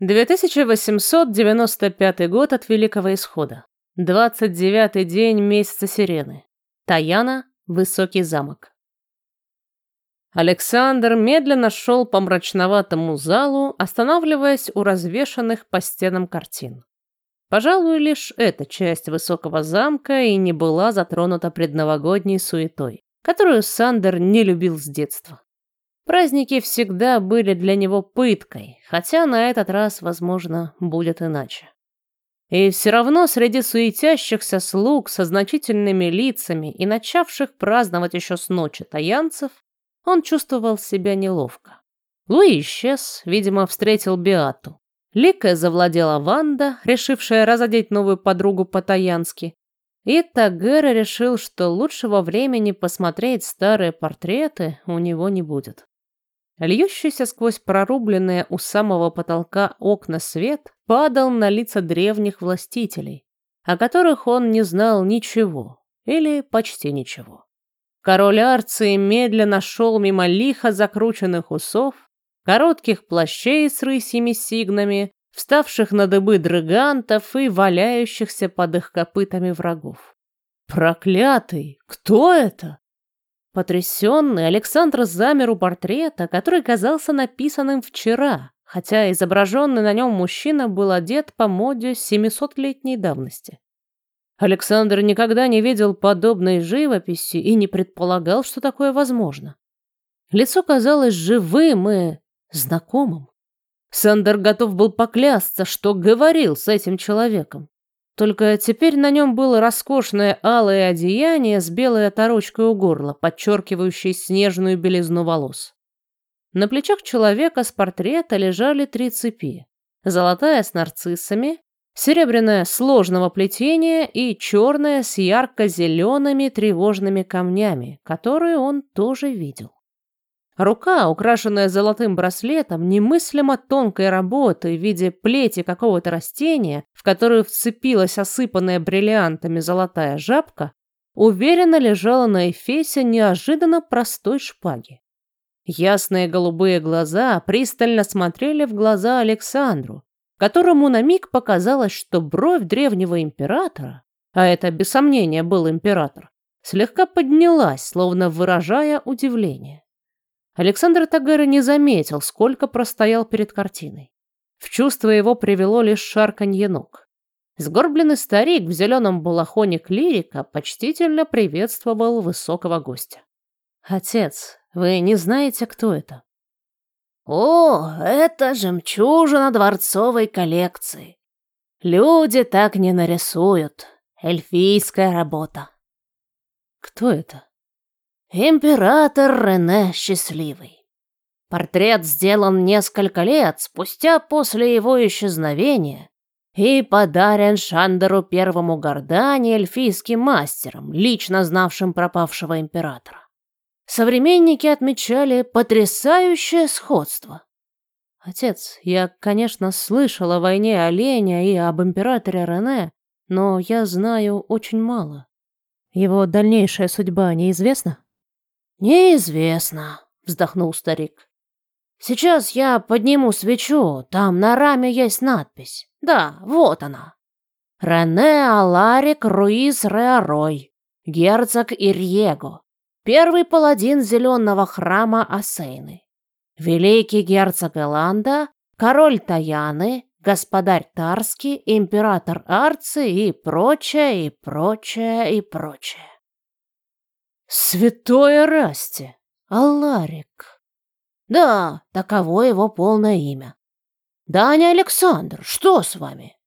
2895 год от Великого Исхода. 29-й день месяца Сирены. Таяна, Высокий замок. Александр медленно шел по мрачноватому залу, останавливаясь у развешанных по стенам картин. Пожалуй, лишь эта часть высокого замка и не была затронута предновогодней суетой, которую Сандер не любил с детства. Праздники всегда были для него пыткой, хотя на этот раз, возможно, будет иначе. И все равно среди суетящихся слуг со значительными лицами и начавших праздновать еще с ночи таянцев, он чувствовал себя неловко. Луи исчез, видимо, встретил Биату. Ликой завладела Ванда, решившая разодеть новую подругу по-таянски. И Тагера решил, что лучшего времени посмотреть старые портреты у него не будет. Льющийся сквозь прорубленные у самого потолка окна свет падал на лица древних властителей, о которых он не знал ничего или почти ничего. Король Арции медленно шел мимо лихо закрученных усов, коротких плащей с рысьими сигнами, вставших на дыбы драгантов и валяющихся под их копытами врагов. Проклятый! Кто это? Потрясенный, Александр замер у портрета, который казался написанным вчера, хотя изображенный на нем мужчина был одет по моде семисотлетней давности. Александр никогда не видел подобной живописи и не предполагал, что такое возможно. Лицо казалось живым и знакомым. Сандер готов был поклясться, что говорил с этим человеком. Только теперь на нем было роскошное алое одеяние с белой оторочкой у горла, подчеркивающей снежную белизну волос. На плечах человека с портрета лежали три цепи. Золотая с нарциссами, серебряная сложного плетения и черная с ярко-зелеными тревожными камнями, которые он тоже видел. Рука, украшенная золотым браслетом, немыслимо тонкой работы в виде плети какого-то растения, в которую вцепилась осыпанная бриллиантами золотая жабка, уверенно лежала на эфесе неожиданно простой шпаги. Ясные голубые глаза пристально смотрели в глаза Александру, которому на миг показалось, что бровь древнего императора, а это без сомнения был император, слегка поднялась, словно выражая удивление. Александр Тагера не заметил, сколько простоял перед картиной. В чувство его привело лишь шарканье ног. Сгорбленный старик в зеленом балахоне клирика почтительно приветствовал высокого гостя. «Отец, вы не знаете, кто это?» О, это жемчужина дворцовой коллекции. Люди так не нарисуют. Эльфийская работа. Кто это? Император Рене Счастливый. Портрет сделан несколько лет спустя после его исчезновения и подарен Шандеру Первому Гордани эльфийским мастером, лично знавшим пропавшего императора. Современники отмечали потрясающее сходство. Отец, я, конечно, слышал о войне оленя и об императоре Рене, но я знаю очень мало. Его дальнейшая судьба неизвестна? Неизвестно, вздохнул старик. Сейчас я подниму свечу, там на раме есть надпись. Да, вот она. Рене Аларик Руиз Реарой, герцог Ирьего, первый паладин зеленого храма Асейны, великий герцог Эланда, король Таяны, господарь Тарский, император Арцы и прочее, и прочее, и прочее. Святое Расти! Аларик! Да, таково его полное имя. Даня Александр, что с вами?